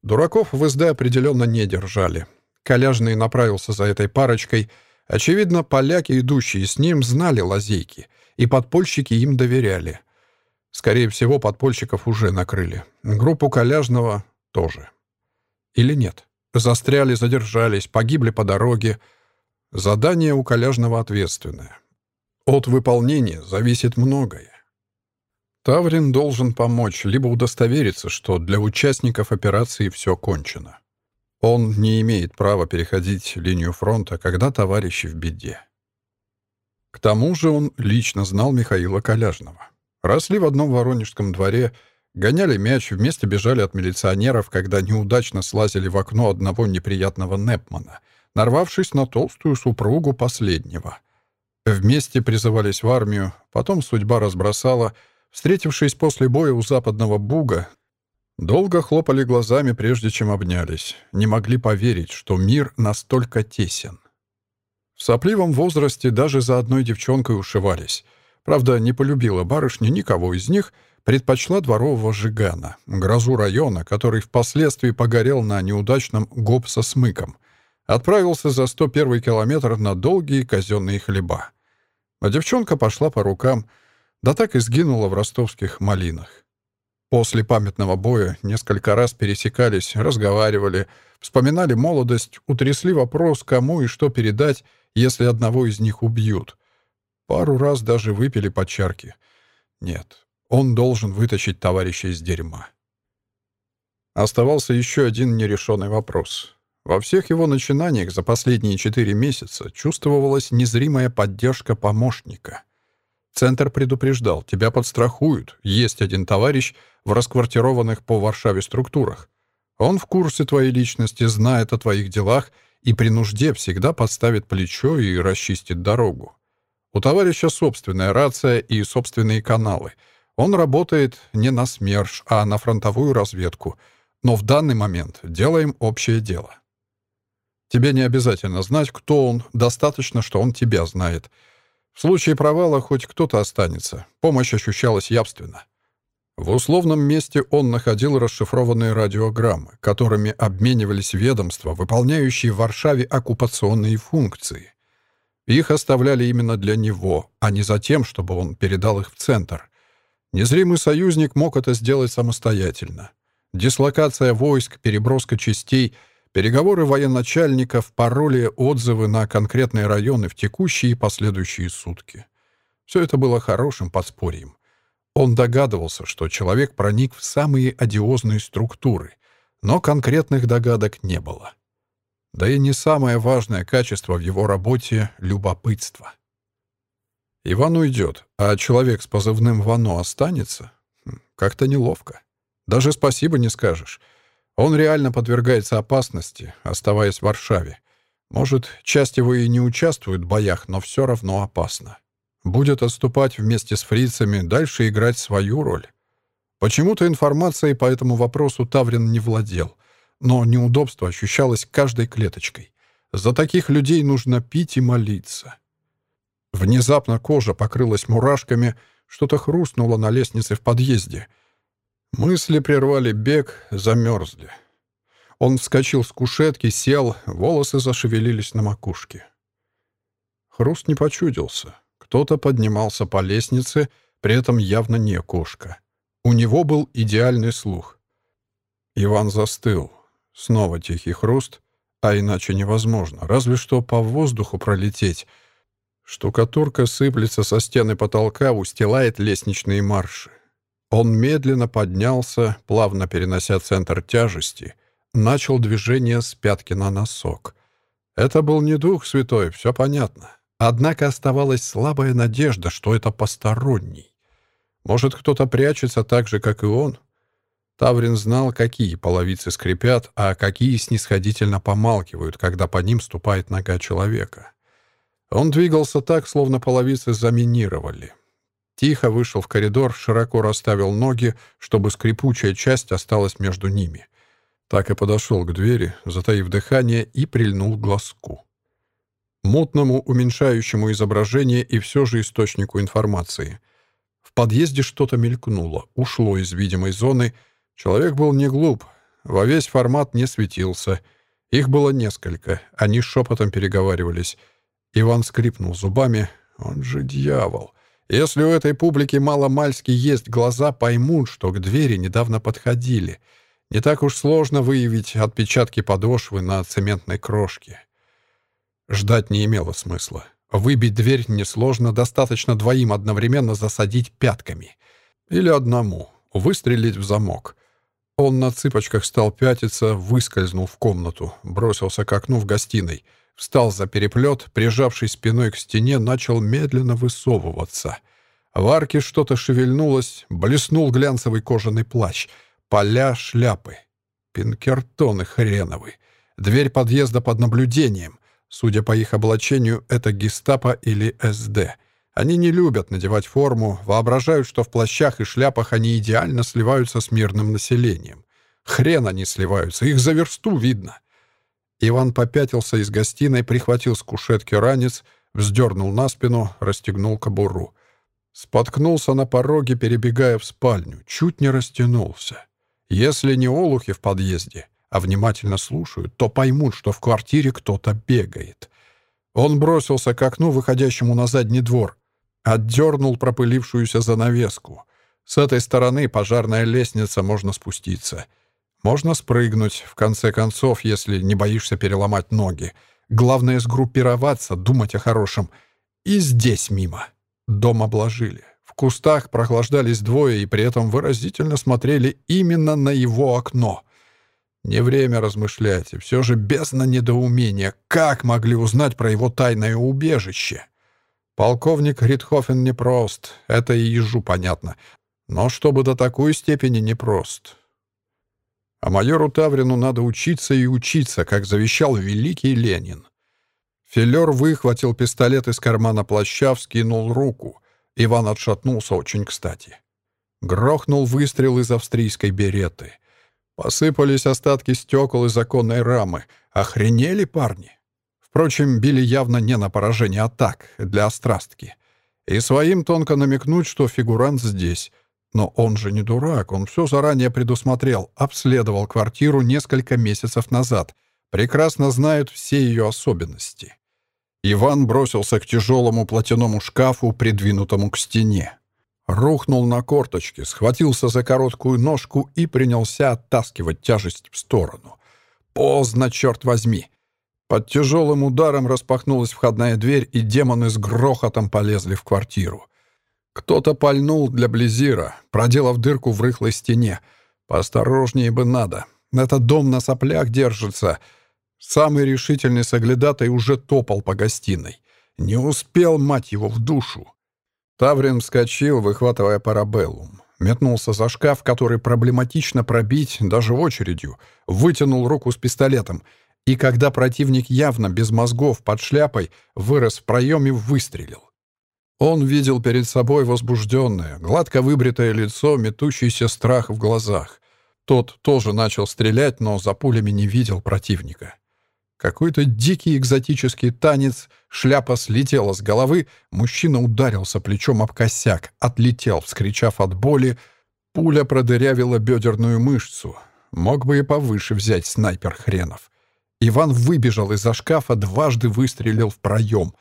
Дураков в СД определенно не держали. Коляжный направился за этой парочкой. Очевидно, поляки, идущие с ним, знали лазейки, и подпольщики им доверяли. Скорее всего, подпольщиков уже накрыли. Группу Коляжного тоже. Или нет? Застряли, задержались, погибли по дороге. Задание у Коляжного ответственное. От выполнения зависит многое. Таврин должен помочь, либо удостовериться, что для участников операции все кончено. Он не имеет права переходить линию фронта, когда товарищи в беде. К тому же он лично знал Михаила Коляжного. Росли в одном воронежском дворе, гоняли мяч, вместе бежали от милиционеров, когда неудачно слазили в окно одного неприятного Непмана, нарвавшись на толстую супругу последнего. Вместе призывались в армию, потом судьба разбросала. Встретившись после боя у западного Буга, Долго хлопали глазами, прежде чем обнялись. Не могли поверить, что мир настолько тесен. В сопливом возрасте даже за одной девчонкой ушивались. Правда, не полюбила барышня никого из них, предпочла дворового жигана, грозу района, который впоследствии погорел на неудачном гоп со смыком. Отправился за 101 километр на долгие казенные хлеба. А девчонка пошла по рукам, да так и сгинула в ростовских малинах. После памятного боя несколько раз пересекались, разговаривали, вспоминали молодость, утрясли вопрос, кому и что передать, если одного из них убьют. Пару раз даже выпили по чарке. Нет, он должен вытащить товарища из дерьма. Оставался еще один нерешенный вопрос. Во всех его начинаниях за последние четыре месяца чувствовалась незримая поддержка помощника — Центр предупреждал, тебя подстрахуют. Есть один товарищ в расквартированных по Варшаве структурах. Он в курсе твоей личности, знает о твоих делах и при нужде всегда подставит плечо и расчистит дорогу. У товарища собственная рация и собственные каналы. Он работает не на СМЕРШ, а на фронтовую разведку. Но в данный момент делаем общее дело. Тебе не обязательно знать, кто он, достаточно, что он тебя знает — в случае провала хоть кто-то останется. Помощь ощущалась явственно. В условном месте он находил расшифрованные радиограммы, которыми обменивались ведомства, выполняющие в Варшаве оккупационные функции. Их оставляли именно для него, а не за тем, чтобы он передал их в центр. Незримый союзник мог это сделать самостоятельно. Дислокация войск, переброска частей, переговоры военачальников, пароли, отзывы на конкретные районы в текущие и последующие сутки. Все это было хорошим подспорьем. Он догадывался, что человек проник в самые одиозные структуры, но конкретных догадок не было. Да и не самое важное качество в его работе — любопытство. Иван уйдет, а человек с позывным «Вано» останется? Хм, как-то неловко. Даже спасибо не скажешь. Он реально подвергается опасности, оставаясь в Варшаве. Может, часть его и не участвует в боях, но все равно опасно. Будет отступать вместе с фрицами, дальше играть свою роль. Почему-то информацией по этому вопросу Таврин не владел, но неудобство ощущалось каждой клеточкой. За таких людей нужно пить и молиться. Внезапно кожа покрылась мурашками, что-то хрустнуло на лестнице в подъезде. Мысли прервали бег, замерзли. Он вскочил с кушетки, сел, волосы зашевелились на макушке. Хруст не почудился. Кто-то поднимался по лестнице, при этом явно не кошка. У него был идеальный слух. Иван застыл. Снова тихий хруст, а иначе невозможно, разве что по воздуху пролететь. Штукатурка сыплется со стены потолка, устилает лестничные марши. Он медленно поднялся, плавно перенося центр тяжести, начал движение с пятки на носок. Это был не дух святой, все понятно. Однако оставалась слабая надежда, что это посторонний. Может, кто-то прячется так же, как и он? Таврин знал, какие половицы скрипят, а какие снисходительно помалкивают, когда по ним ступает нога человека. Он двигался так, словно половицы заминировали. Тихо вышел в коридор, широко расставил ноги, чтобы скрипучая часть осталась между ними. Так и подошел к двери, затаив дыхание, и прильнул к глазку. Мутному, уменьшающему изображение и все же источнику информации — в подъезде что-то мелькнуло, ушло из видимой зоны. Человек был не глуп, во весь формат не светился. Их было несколько, они шепотом переговаривались. Иван скрипнул зубами. «Он же дьявол!» Если у этой публики мало-мальски есть глаза, поймут, что к двери недавно подходили. Не так уж сложно выявить отпечатки подошвы на цементной крошке. Ждать не имело смысла. Выбить дверь несложно, достаточно двоим одновременно засадить пятками. Или одному, выстрелить в замок. Он на цыпочках стал пятиться, выскользнул в комнату, бросился к окну в гостиной, встал за переплет, прижавшись спиной к стене, начал медленно высовываться. В арке что-то шевельнулось, блеснул глянцевый кожаный плащ, поля шляпы. Пинкертоны хреновы. Дверь подъезда под наблюдением. Судя по их облачению, это гестапо или СД. Они не любят надевать форму, воображают, что в плащах и шляпах они идеально сливаются с мирным населением. Хрен они сливаются, их за версту видно. Иван попятился из гостиной, прихватил с кушетки ранец, вздернул на спину, расстегнул кобуру. Споткнулся на пороге, перебегая в спальню, чуть не растянулся. Если не олухи в подъезде, а внимательно слушают, то поймут, что в квартире кто-то бегает. Он бросился к окну, выходящему на задний двор, отдернул пропылившуюся занавеску. С этой стороны пожарная лестница, можно спуститься. Можно спрыгнуть, в конце концов, если не боишься переломать ноги. Главное — сгруппироваться, думать о хорошем. И здесь мимо. Дом обложили. В кустах прохлаждались двое и при этом выразительно смотрели именно на его окно — не время размышлять, все же бездна недоумения. Как могли узнать про его тайное убежище? Полковник Ритхофен непрост, это и ежу понятно. Но чтобы до такой степени непрост. А майору Таврину надо учиться и учиться, как завещал великий Ленин. Филер выхватил пистолет из кармана плаща, вскинул руку. Иван отшатнулся очень кстати. Грохнул выстрел из австрийской береты — Посыпались остатки стекол и законной рамы. Охренели парни? Впрочем, били явно не на поражение, а так, для острастки. И своим тонко намекнуть, что фигурант здесь. Но он же не дурак, он все заранее предусмотрел, обследовал квартиру несколько месяцев назад, прекрасно знает все ее особенности. Иван бросился к тяжелому платяному шкафу, придвинутому к стене. Рухнул на корточки, схватился за короткую ножку и принялся оттаскивать тяжесть в сторону. Поздно, черт возьми. Под тяжелым ударом распахнулась входная дверь, и демоны с грохотом полезли в квартиру. Кто-то пальнул для Близира, проделав дырку в рыхлой стене. Поосторожнее бы надо. Этот дом на соплях держится. Самый решительный соглядатай уже топал по гостиной. Не успел, мать его, в душу. Таврин вскочил, выхватывая парабеллум. Метнулся за шкаф, который проблематично пробить даже очередью. Вытянул руку с пистолетом. И когда противник явно без мозгов под шляпой вырос в проеме, выстрелил. Он видел перед собой возбужденное, гладко выбритое лицо, метущийся страх в глазах. Тот тоже начал стрелять, но за пулями не видел противника. Какой-то дикий экзотический танец, шляпа слетела с головы, мужчина ударился плечом об косяк, отлетел, вскричав от боли, пуля продырявила бедерную мышцу. Мог бы и повыше взять снайпер хренов. Иван выбежал из-за шкафа, дважды выстрелил в проем.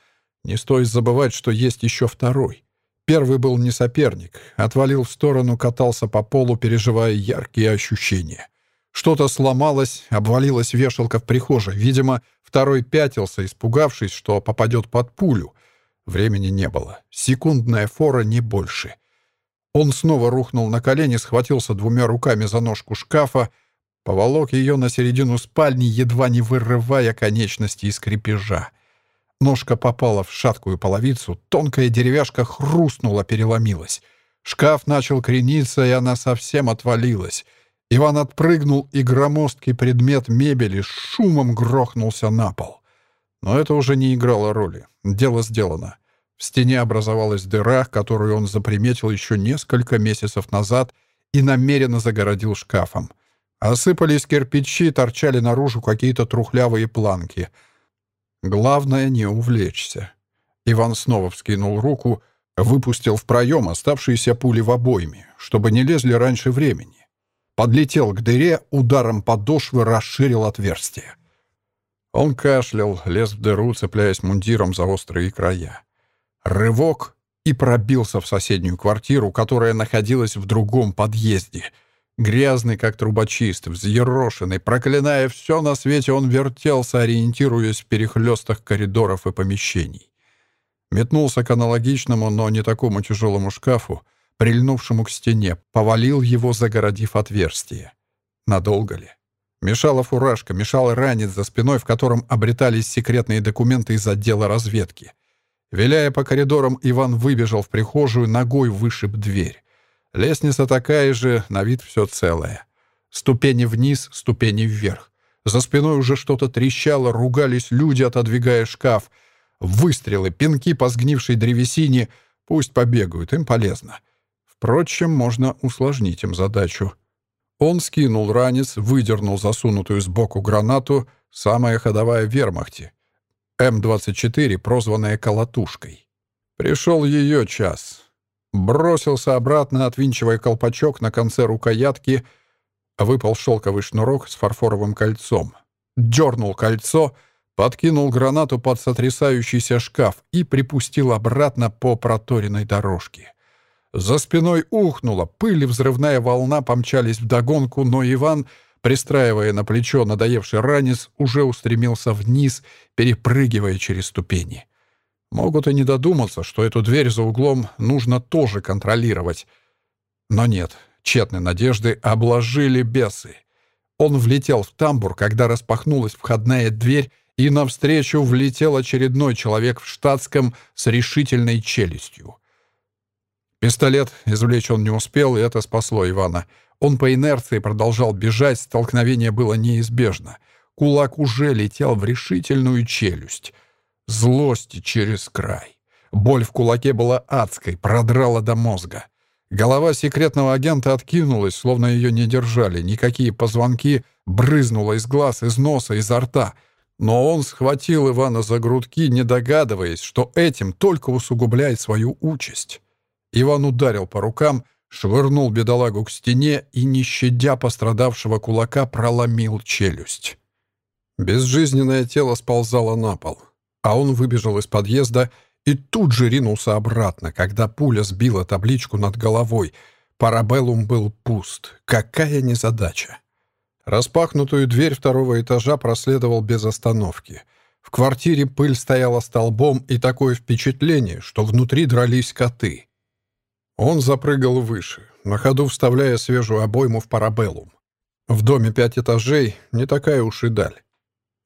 Не стоит забывать, что есть еще второй. Первый был не соперник. Отвалил в сторону, катался по полу, переживая яркие ощущения. Что-то сломалось, обвалилась вешалка в прихожей. Видимо, второй пятился, испугавшись, что попадет под пулю. Времени не было. Секундная фора, не больше. Он снова рухнул на колени, схватился двумя руками за ножку шкафа, поволок ее на середину спальни, едва не вырывая конечности из крепежа. Ножка попала в шаткую половицу, тонкая деревяшка хрустнула, переломилась. Шкаф начал крениться, и она совсем отвалилась — Иван отпрыгнул, и громоздкий предмет мебели с шумом грохнулся на пол. Но это уже не играло роли. Дело сделано. В стене образовалась дыра, которую он заприметил еще несколько месяцев назад и намеренно загородил шкафом. Осыпались кирпичи, торчали наружу какие-то трухлявые планки. Главное — не увлечься. Иван снова вскинул руку, выпустил в проем оставшиеся пули в обойме, чтобы не лезли раньше времени подлетел к дыре, ударом подошвы расширил отверстие. Он кашлял, лез в дыру, цепляясь мундиром за острые края. Рывок и пробился в соседнюю квартиру, которая находилась в другом подъезде. Грязный, как трубочист, взъерошенный, проклиная все на свете, он вертелся, ориентируясь в перехлестах коридоров и помещений. Метнулся к аналогичному, но не такому тяжелому шкафу, прильнувшему к стене, повалил его, загородив отверстие. Надолго ли? Мешала фуражка, мешал ранец за спиной, в котором обретались секретные документы из отдела разведки. Виляя по коридорам, Иван выбежал в прихожую, ногой вышиб дверь. Лестница такая же, на вид все целое. Ступени вниз, ступени вверх. За спиной уже что-то трещало, ругались люди, отодвигая шкаф. Выстрелы, пинки по сгнившей древесине. Пусть побегают, им полезно. Впрочем, можно усложнить им задачу. Он скинул ранец, выдернул засунутую сбоку гранату, самая ходовая в вермахте. М-24, прозванная «колотушкой». Пришел ее час. Бросился обратно, отвинчивая колпачок на конце рукоятки. Выпал шелковый шнурок с фарфоровым кольцом. Дернул кольцо, подкинул гранату под сотрясающийся шкаф и припустил обратно по проторенной дорожке. За спиной ухнуло, пыль и взрывная волна помчались вдогонку, но Иван, пристраивая на плечо надоевший ранец, уже устремился вниз, перепрыгивая через ступени. Могут и не додуматься, что эту дверь за углом нужно тоже контролировать. Но нет, тщетные надежды обложили бесы. Он влетел в тамбур, когда распахнулась входная дверь, и навстречу влетел очередной человек в штатском с решительной челюстью. Пистолет извлечь он не успел, и это спасло Ивана. Он по инерции продолжал бежать, столкновение было неизбежно. Кулак уже летел в решительную челюсть. Злости через край. Боль в кулаке была адской, продрала до мозга. Голова секретного агента откинулась, словно ее не держали. Никакие позвонки брызнуло из глаз, из носа, изо рта. Но он схватил Ивана за грудки, не догадываясь, что этим только усугубляет свою участь. Иван ударил по рукам, швырнул бедолагу к стене и, не щадя пострадавшего кулака, проломил челюсть. Безжизненное тело сползало на пол, а он выбежал из подъезда и тут же ринулся обратно, когда пуля сбила табличку над головой. Парабеллум был пуст. Какая незадача! Распахнутую дверь второго этажа проследовал без остановки. В квартире пыль стояла столбом, и такое впечатление, что внутри дрались коты. Он запрыгал выше, на ходу вставляя свежую обойму в парабеллум. В доме пять этажей не такая уж и даль.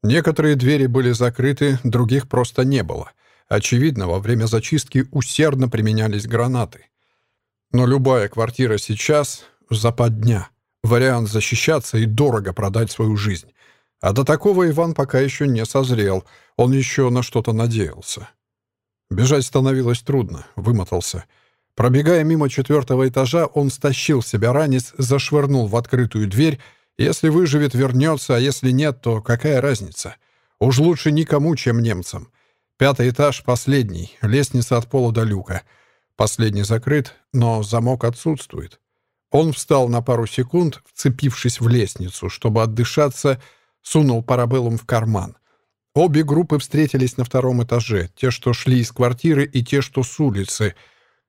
Некоторые двери были закрыты, других просто не было. Очевидно, во время зачистки усердно применялись гранаты. Но любая квартира сейчас — западня. Вариант защищаться и дорого продать свою жизнь. А до такого Иван пока еще не созрел. Он еще на что-то надеялся. Бежать становилось трудно, вымотался. Пробегая мимо четвертого этажа, он стащил себя ранец, зашвырнул в открытую дверь. Если выживет, вернется, а если нет, то какая разница? Уж лучше никому, чем немцам. Пятый этаж — последний, лестница от пола до люка. Последний закрыт, но замок отсутствует. Он встал на пару секунд, вцепившись в лестницу, чтобы отдышаться, сунул парабеллум в карман. Обе группы встретились на втором этаже, те, что шли из квартиры, и те, что с улицы.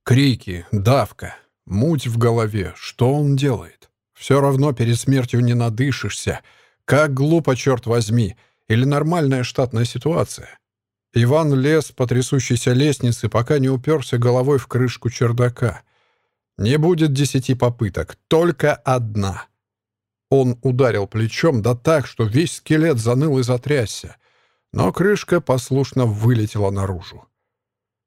Крики, давка, муть в голове. Что он делает? Все равно перед смертью не надышишься. Как глупо, черт возьми. Или нормальная штатная ситуация? Иван лез по трясущейся лестнице, пока не уперся головой в крышку чердака. Не будет десяти попыток, только одна. Он ударил плечом, да так, что весь скелет заныл и затрясся. Но крышка послушно вылетела наружу.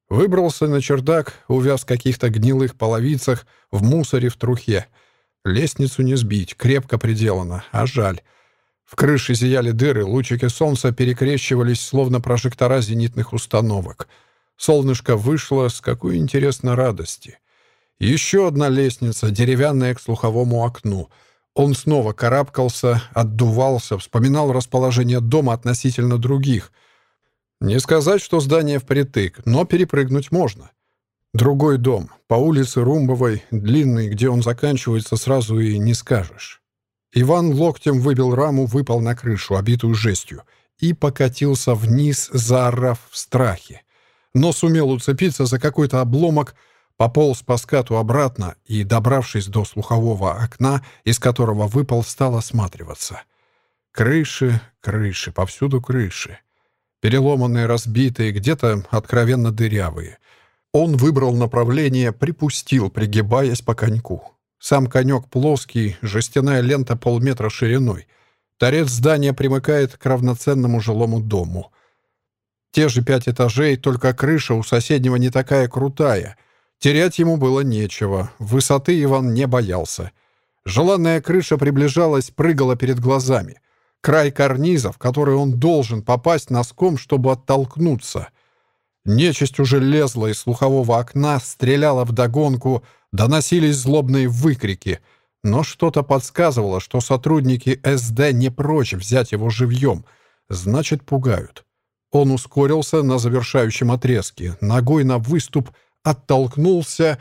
Выбрался на чердак, увяз в каких-то гнилых половицах, в мусоре, в трухе. Лестницу не сбить, крепко приделано, а жаль. В крыше зияли дыры, лучики солнца перекрещивались, словно прожектора зенитных установок. Солнышко вышло с какой интересной радости — еще одна лестница, деревянная к слуховому окну. Он снова карабкался, отдувался, вспоминал расположение дома относительно других. Не сказать, что здание впритык, но перепрыгнуть можно. Другой дом, по улице Румбовой, длинный, где он заканчивается, сразу и не скажешь. Иван локтем выбил раму, выпал на крышу, обитую жестью, и покатился вниз, заорав в страхе. Но сумел уцепиться за какой-то обломок — Пополз по скату обратно и, добравшись до слухового окна, из которого выпал, стал осматриваться. Крыши, крыши, повсюду крыши. Переломанные, разбитые, где-то откровенно дырявые. Он выбрал направление, припустил, пригибаясь по коньку. Сам конек плоский, жестяная лента полметра шириной. Торец здания примыкает к равноценному жилому дому. Те же пять этажей, только крыша у соседнего не такая крутая — Терять ему было нечего, высоты Иван не боялся. Желанная крыша приближалась, прыгала перед глазами. Край карниза, в который он должен попасть носком, чтобы оттолкнуться. Нечисть уже лезла из слухового окна, стреляла вдогонку, доносились злобные выкрики. Но что-то подсказывало, что сотрудники СД не прочь взять его живьем. Значит, пугают. Он ускорился на завершающем отрезке, ногой на выступ — оттолкнулся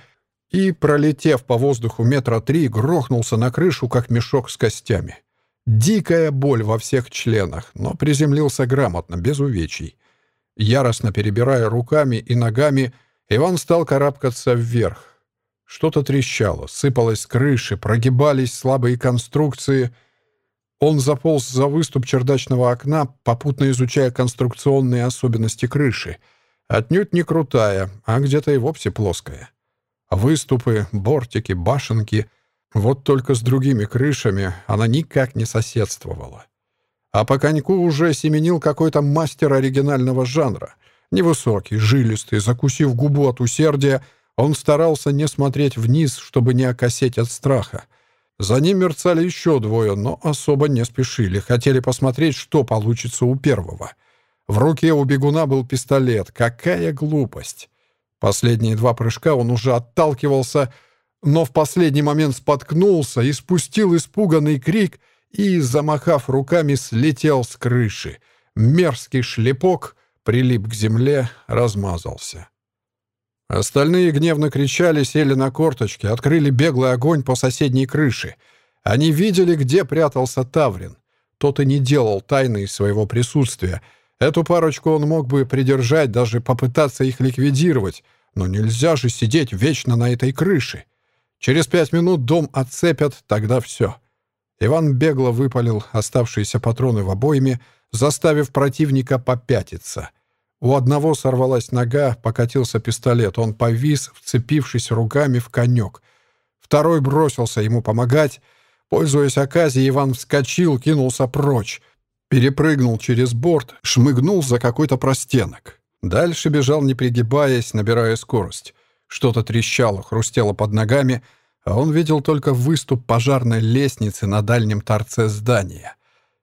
и, пролетев по воздуху метра три, грохнулся на крышу, как мешок с костями. Дикая боль во всех членах, но приземлился грамотно, без увечий. Яростно перебирая руками и ногами, Иван стал карабкаться вверх. Что-то трещало, сыпалось с крыши, прогибались слабые конструкции. Он заполз за выступ чердачного окна, попутно изучая конструкционные особенности крыши — Отнюдь не крутая, а где-то и вовсе плоская. Выступы, бортики, башенки — вот только с другими крышами она никак не соседствовала. А по коньку уже семенил какой-то мастер оригинального жанра. Невысокий, жилистый, закусив губу от усердия, он старался не смотреть вниз, чтобы не окосеть от страха. За ним мерцали еще двое, но особо не спешили, хотели посмотреть, что получится у первого — в руке у бегуна был пистолет. Какая глупость! Последние два прыжка он уже отталкивался, но в последний момент споткнулся и спустил испуганный крик и, замахав руками, слетел с крыши. Мерзкий шлепок прилип к земле, размазался. Остальные гневно кричали, сели на корточки, открыли беглый огонь по соседней крыше. Они видели, где прятался Таврин. Тот и не делал тайны своего присутствия — Эту парочку он мог бы придержать, даже попытаться их ликвидировать, но нельзя же сидеть вечно на этой крыше. Через пять минут дом отцепят, тогда все. Иван бегло выпалил оставшиеся патроны в обойме, заставив противника попятиться. У одного сорвалась нога, покатился пистолет. Он повис, вцепившись руками в конек. Второй бросился ему помогать. Пользуясь оказией, Иван вскочил, кинулся прочь. Перепрыгнул через борт, шмыгнул за какой-то простенок. Дальше бежал, не пригибаясь, набирая скорость. Что-то трещало, хрустело под ногами, а он видел только выступ пожарной лестницы на дальнем торце здания.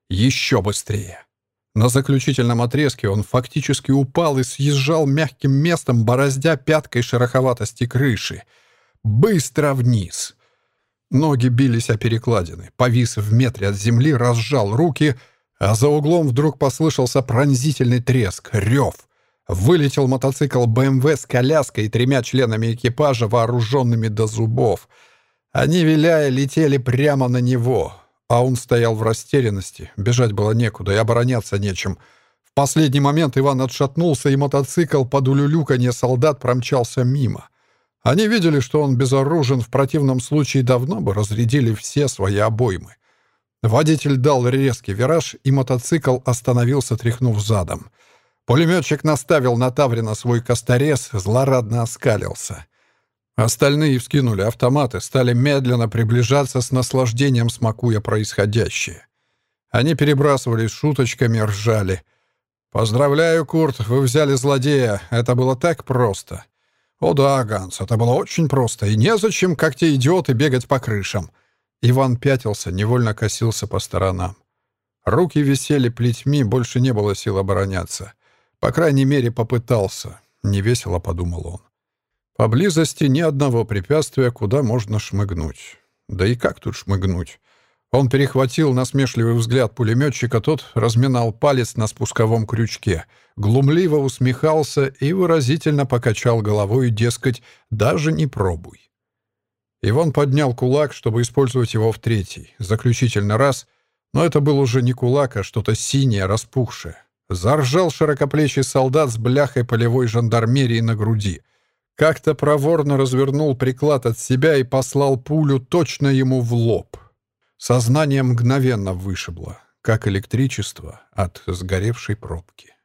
Еще быстрее. На заключительном отрезке он фактически упал и съезжал мягким местом, бороздя пяткой шероховатости крыши. Быстро вниз. Ноги бились о перекладины. Повис в метре от земли, разжал руки, а за углом вдруг послышался пронзительный треск, рев. Вылетел мотоцикл БМВ с коляской и тремя членами экипажа, вооруженными до зубов. Они, виляя, летели прямо на него — а он стоял в растерянности. Бежать было некуда и обороняться нечем. В последний момент Иван отшатнулся, и мотоцикл под улюлюканье солдат промчался мимо. Они видели, что он безоружен, в противном случае давно бы разрядили все свои обоймы. Водитель дал резкий вираж, и мотоцикл остановился, тряхнув задом. Пулеметчик наставил на Таврина свой косторез, злорадно оскалился — Остальные вскинули автоматы, стали медленно приближаться с наслаждением, смакуя происходящее. Они перебрасывались шуточками, ржали. «Поздравляю, Курт, вы взяли злодея. Это было так просто». «О да, Ганс, это было очень просто, и незачем, как те идиоты, бегать по крышам». Иван пятился, невольно косился по сторонам. Руки висели плетьми, больше не было сил обороняться. По крайней мере, попытался. Невесело подумал он. Поблизости ни одного препятствия, куда можно шмыгнуть. Да и как тут шмыгнуть? Он перехватил насмешливый взгляд пулеметчика, тот разминал палец на спусковом крючке, глумливо усмехался и выразительно покачал головой, дескать, «даже не пробуй». Иван поднял кулак, чтобы использовать его в третий, заключительный раз, но это был уже не кулак, а что-то синее, распухшее. Заржал широкоплечий солдат с бляхой полевой жандармерии на груди — как-то проворно развернул приклад от себя и послал пулю точно ему в лоб. Сознание мгновенно вышибло, как электричество от сгоревшей пробки.